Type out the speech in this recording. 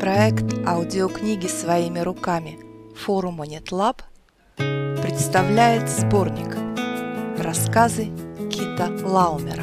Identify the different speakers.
Speaker 1: Проект аудиокниги своими руками форума NetLab представляет сборник. Рассказы Кита Лаумера.